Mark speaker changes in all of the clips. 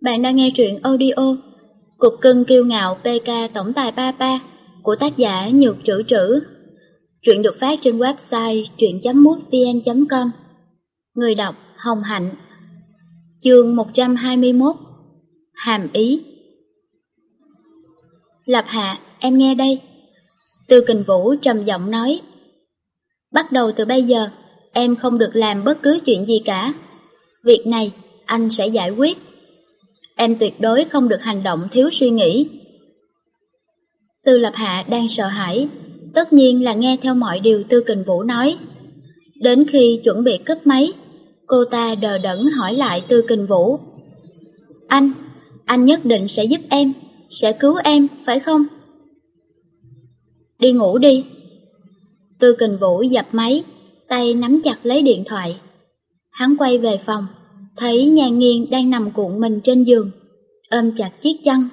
Speaker 1: Bạn đang nghe truyện audio Cục cưng kiêu ngạo PK Tổng tài Papa của tác giả Nhược Trữ Trữ. Truyện được phát trên website truyện.mútvn.com Người đọc Hồng Hạnh Chương 121 Hàm ý Lập Hạ, em nghe đây. Tư Kình Vũ trầm giọng nói Bắt đầu từ bây giờ, em không được làm bất cứ chuyện gì cả. Việc này anh sẽ giải quyết. Em tuyệt đối không được hành động thiếu suy nghĩ. Tư Lập Hạ đang sợ hãi, tất nhiên là nghe theo mọi điều Tư Kình Vũ nói. Đến khi chuẩn bị cất máy, cô ta đờ đẫn hỏi lại Tư Kình Vũ. Anh, anh nhất định sẽ giúp em, sẽ cứu em, phải không? Đi ngủ đi. Tư Kình Vũ dập máy, tay nắm chặt lấy điện thoại. Hắn quay về phòng, thấy nhà nghiêng đang nằm cuộn mình trên giường, ôm chặt chiếc chăn.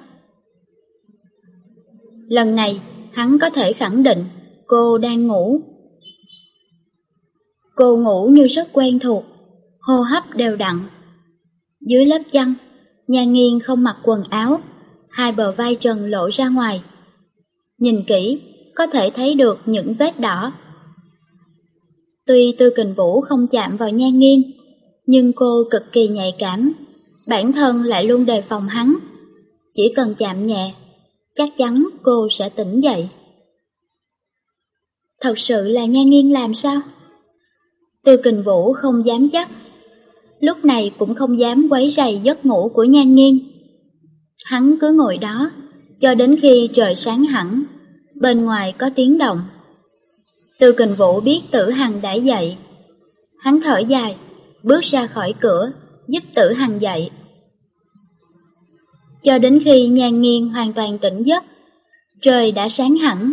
Speaker 1: Lần này, hắn có thể khẳng định cô đang ngủ. Cô ngủ như rất quen thuộc, hô hấp đều đặn. Dưới lớp chăn, nhà nghiêng không mặc quần áo, hai bờ vai trần lộ ra ngoài. Nhìn kỹ, có thể thấy được những vết đỏ. Tuy Tư Kình Vũ không chạm vào nha nghiêng, nhưng cô cực kỳ nhạy cảm, bản thân lại luôn đề phòng hắn. Chỉ cần chạm nhẹ, chắc chắn cô sẽ tỉnh dậy. Thật sự là Nhan Nghiên làm sao? từ Kình Vũ không dám chắc, lúc này cũng không dám quấy rầy giấc ngủ của Nhan Nghiên. Hắn cứ ngồi đó, cho đến khi trời sáng hẳn, bên ngoài có tiếng động. từ Kình Vũ biết Tử Hằng đã dậy. Hắn thở dài, bước ra khỏi cửa, giúp Tử Hằng dậy. Cho đến khi nhan nghiêng hoàn toàn tỉnh giấc, trời đã sáng hẳn.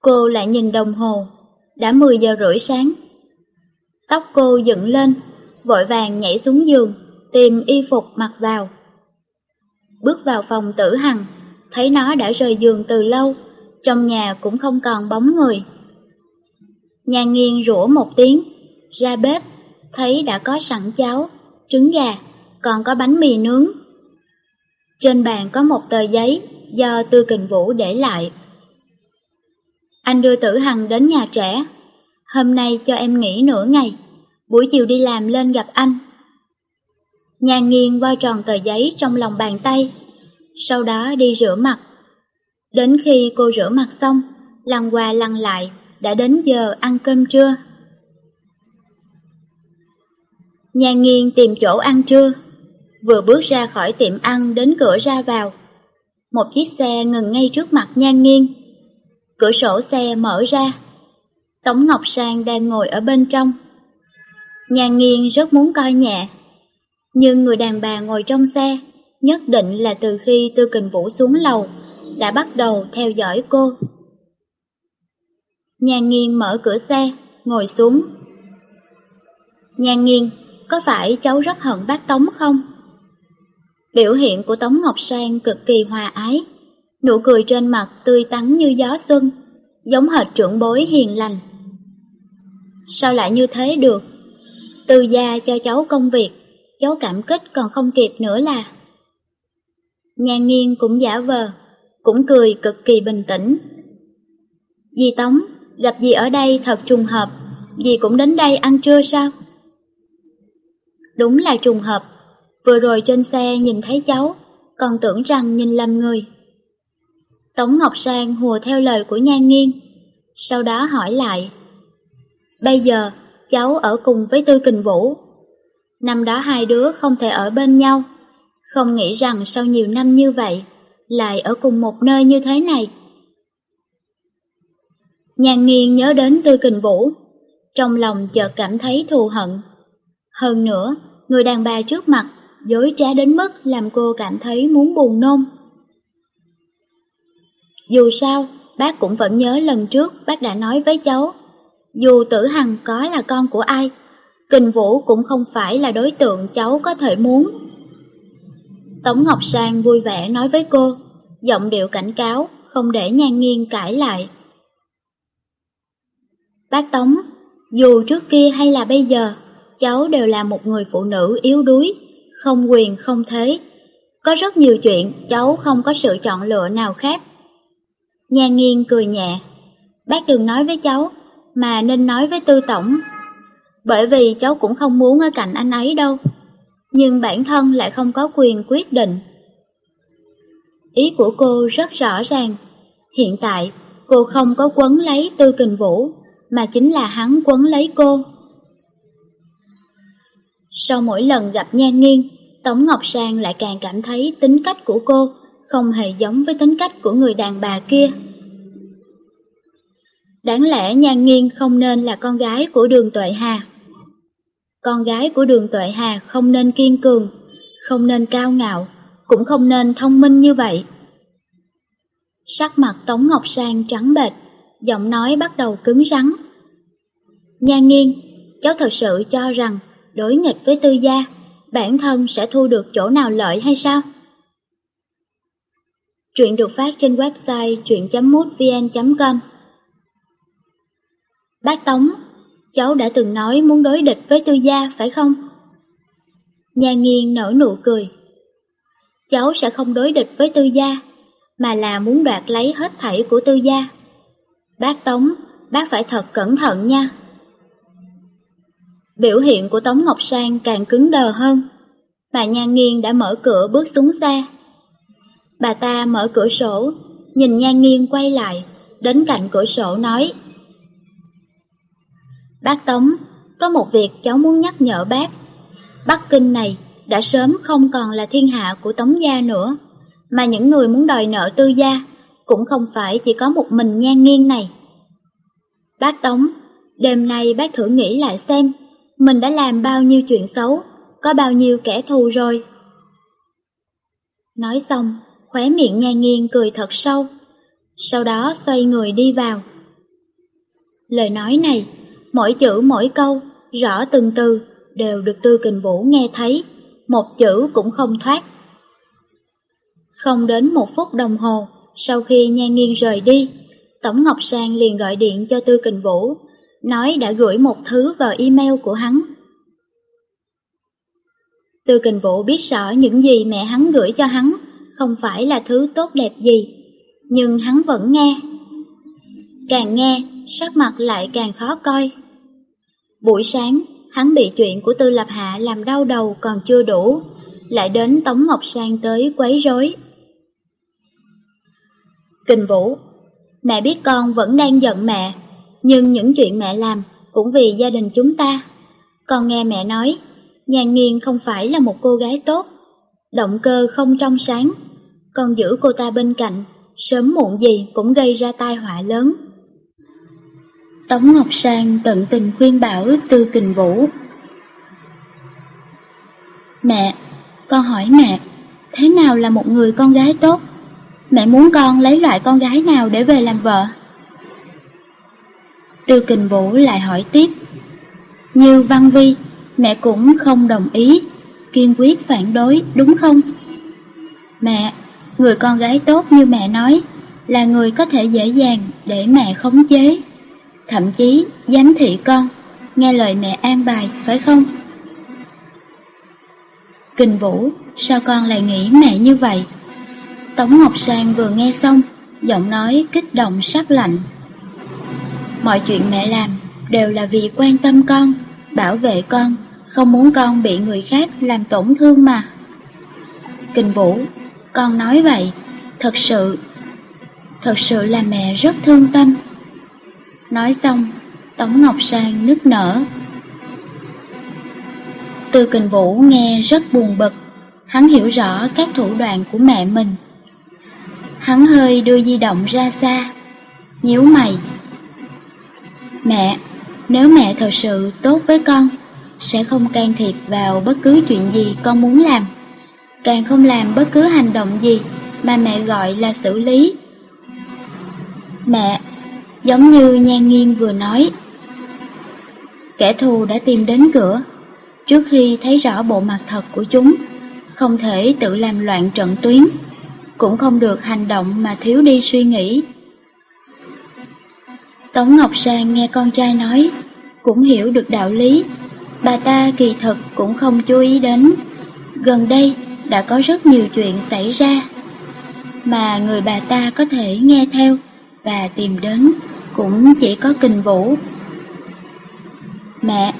Speaker 1: Cô lại nhìn đồng hồ, đã 10 giờ rưỡi sáng. Tóc cô dựng lên, vội vàng nhảy xuống giường, tìm y phục mặc vào. Bước vào phòng tử hằng, thấy nó đã rời giường từ lâu, trong nhà cũng không còn bóng người. Nhà nghiêng rủa một tiếng, ra bếp, thấy đã có sẵn cháo, trứng gà, còn có bánh mì nướng. Trên bàn có một tờ giấy do Tư Kình Vũ để lại. Anh đưa Tử Hằng đến nhà trẻ. Hôm nay cho em nghỉ nửa ngày, buổi chiều đi làm lên gặp anh. Nhà nghiêng voi tròn tờ giấy trong lòng bàn tay, sau đó đi rửa mặt. Đến khi cô rửa mặt xong, lăn qua lăn lại, đã đến giờ ăn cơm trưa. Nhà nghiêng tìm chỗ ăn trưa, vừa bước ra khỏi tiệm ăn đến cửa ra vào. Một chiếc xe ngừng ngay trước mặt nhan nghiên. Cửa sổ xe mở ra. Tống Ngọc Sang đang ngồi ở bên trong. Nhan nghiên rất muốn coi nhẹ. Nhưng người đàn bà ngồi trong xe nhất định là từ khi Tư Kình Vũ xuống lầu đã bắt đầu theo dõi cô. Nhan nghiên mở cửa xe, ngồi xuống. Nhan nghiên, có phải cháu rất hận bác Tống không? Biểu hiện của Tống Ngọc Sang cực kỳ hòa ái, nụ cười trên mặt tươi tắn như gió xuân, giống hệt trưởng bối hiền lành. Sao lại như thế được? Từ gia cho cháu công việc, cháu cảm kích còn không kịp nữa là. Nhà nghiên cũng giả vờ, cũng cười cực kỳ bình tĩnh. Dì Tống, gặp dì ở đây thật trùng hợp, dì cũng đến đây ăn trưa sao? Đúng là trùng hợp, vừa rồi trên xe nhìn thấy cháu, còn tưởng rằng nhìn lầm người. Tống Ngọc Sang hùa theo lời của Nhan Nghiên, sau đó hỏi lại. Bây giờ, cháu ở cùng với Tư Kình Vũ. Năm đó hai đứa không thể ở bên nhau, không nghĩ rằng sau nhiều năm như vậy, lại ở cùng một nơi như thế này. Nhan Nghiên nhớ đến Tư Kình Vũ, trong lòng chợt cảm thấy thù hận. Hơn nữa, người đàn bà trước mặt dối trá đến mức làm cô cảm thấy muốn buồn nôn. Dù sao, bác cũng vẫn nhớ lần trước bác đã nói với cháu, dù tử hằng có là con của ai, Kình Vũ cũng không phải là đối tượng cháu có thể muốn. Tống Ngọc Sang vui vẻ nói với cô, giọng điệu cảnh cáo, không để nhan nghiêng cãi lại. Bác Tống, dù trước kia hay là bây giờ, cháu đều là một người phụ nữ yếu đuối, không quyền không thế, Có rất nhiều chuyện cháu không có sự chọn lựa nào khác. Nhà nghiêng cười nhẹ. Bác đừng nói với cháu, mà nên nói với tư tổng. Bởi vì cháu cũng không muốn ở cạnh anh ấy đâu. Nhưng bản thân lại không có quyền quyết định. Ý của cô rất rõ ràng. Hiện tại, cô không có quấn lấy Tư Kình Vũ, mà chính là hắn quấn lấy cô. Sau mỗi lần gặp Nhan Nghiên, Tống Ngọc Sang lại càng cảm thấy tính cách của cô không hề giống với tính cách của người đàn bà kia. Đáng lẽ Nhan Nghiên không nên là con gái của đường Tuệ Hà. Con gái của đường Tuệ Hà không nên kiên cường, không nên cao ngạo, cũng không nên thông minh như vậy. Sắc mặt Tống Ngọc Sang trắng bệch, giọng nói bắt đầu cứng rắn. Nhan Nghiên, cháu thật sự cho rằng đối nghịch với tư gia, bản thân sẽ thu được chỗ nào lợi hay sao? Truyện được phát trên website truyện.mútvn.com Bác Tống, cháu đã từng nói muốn đối địch với tư gia phải không? Nhà nghiên nở nụ cười. Cháu sẽ không đối địch với tư gia, mà là muốn đoạt lấy hết thảy của tư gia. Bác Tống, bác phải thật cẩn thận nha. Biểu hiện của Tống Ngọc Sang càng cứng đờ hơn. Bà Nhan Nghiên đã mở cửa bước xuống xe. Bà ta mở cửa sổ, nhìn Nhan Nghiên quay lại, đến cạnh cửa sổ nói Bác Tống, có một việc cháu muốn nhắc nhở bác. Bắc Kinh này đã sớm không còn là thiên hạ của Tống gia nữa, mà những người muốn đòi nợ tư gia cũng không phải chỉ có một mình nhan nghiêng này. Bác Tống, đêm nay bác thử nghĩ lại xem, mình đã làm bao nhiêu chuyện xấu, có bao nhiêu kẻ thù rồi. Nói xong, khóe miệng nhan nghiêng cười thật sâu, sau đó xoay người đi vào. Lời nói này mỗi chữ mỗi câu, rõ từng từ, đều được Tư Kình Vũ nghe thấy, một chữ cũng không thoát. Không đến một phút đồng hồ, sau khi Nhan Nghiên rời đi, Tổng Ngọc Sang liền gọi điện cho Tư Kình Vũ, nói đã gửi một thứ vào email của hắn. Tư Kình Vũ biết rõ những gì mẹ hắn gửi cho hắn không phải là thứ tốt đẹp gì, nhưng hắn vẫn nghe. Càng nghe, sắc mặt lại càng khó coi. Buổi sáng, hắn bị chuyện của Tư Lập Hạ làm đau đầu còn chưa đủ, lại đến Tống Ngọc Sang tới quấy rối. Kình Vũ, mẹ biết con vẫn đang giận mẹ, nhưng những chuyện mẹ làm cũng vì gia đình chúng ta. Con nghe mẹ nói, Nhàn Nghiên không phải là một cô gái tốt, động cơ không trong sáng, con giữ cô ta bên cạnh, sớm muộn gì cũng gây ra tai họa lớn. Tống Ngọc Sang tận tình khuyên bảo Tư Kình Vũ. Mẹ, con hỏi mẹ, thế nào là một người con gái tốt? Mẹ muốn con lấy loại con gái nào để về làm vợ? Tư Kình Vũ lại hỏi tiếp. Như Văn Vi, mẹ cũng không đồng ý, kiên quyết phản đối, đúng không? Mẹ, người con gái tốt như mẹ nói, là người có thể dễ dàng để mẹ khống chế thậm chí giám thị con, nghe lời mẹ an bài, phải không? Kình Vũ, sao con lại nghĩ mẹ như vậy? Tống Ngọc Sang vừa nghe xong, giọng nói kích động sắc lạnh. Mọi chuyện mẹ làm đều là vì quan tâm con, bảo vệ con, không muốn con bị người khác làm tổn thương mà. Kình Vũ, con nói vậy, thật sự, thật sự là mẹ rất thương tâm. Nói xong, Tống Ngọc Sang nức nở. Từ kình vũ nghe rất buồn bực, hắn hiểu rõ các thủ đoạn của mẹ mình. Hắn hơi đưa di động ra xa, nhíu mày. Mẹ, nếu mẹ thật sự tốt với con, sẽ không can thiệp vào bất cứ chuyện gì con muốn làm, càng không làm bất cứ hành động gì mà mẹ gọi là xử lý. Mẹ, Giống như Nhan Nghiên vừa nói Kẻ thù đã tìm đến cửa Trước khi thấy rõ bộ mặt thật của chúng Không thể tự làm loạn trận tuyến Cũng không được hành động mà thiếu đi suy nghĩ Tống Ngọc Sang nghe con trai nói Cũng hiểu được đạo lý Bà ta kỳ thực cũng không chú ý đến Gần đây đã có rất nhiều chuyện xảy ra, mà người bà ta có thể nghe theo và tìm đến cũng chỉ có kình vũ. Mẹ,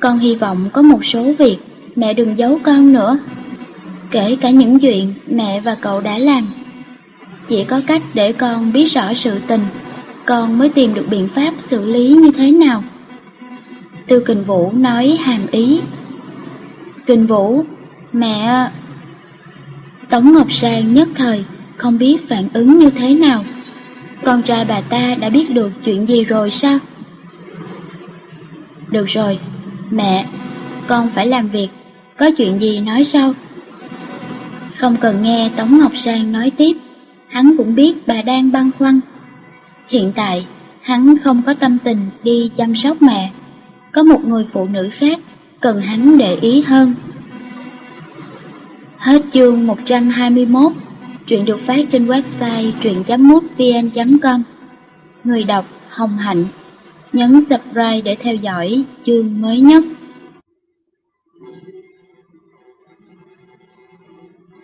Speaker 1: con hy vọng có một số việc mẹ đừng giấu con nữa, kể cả những chuyện mẹ và cậu đã làm. Chỉ có cách để con biết rõ sự tình, con mới tìm được biện pháp xử lý như thế nào. Tư Kình Vũ nói hàm ý. Kình Vũ, mẹ... Tống Ngọc Sang nhất thời không biết phản ứng như thế nào. Con trai bà ta đã biết được chuyện gì rồi sao? Được rồi, mẹ, con phải làm việc, có chuyện gì nói sau. Không cần nghe Tống Ngọc Sang nói tiếp, hắn cũng biết bà đang băn khoăn. Hiện tại, hắn không có tâm tình đi chăm sóc mẹ, có một người phụ nữ khác cần hắn để ý hơn. Hết chương 121 Truyện được phát trên website truyện.mútvn.com Người đọc Hồng Hạnh Nhấn subscribe để theo dõi chương mới nhất.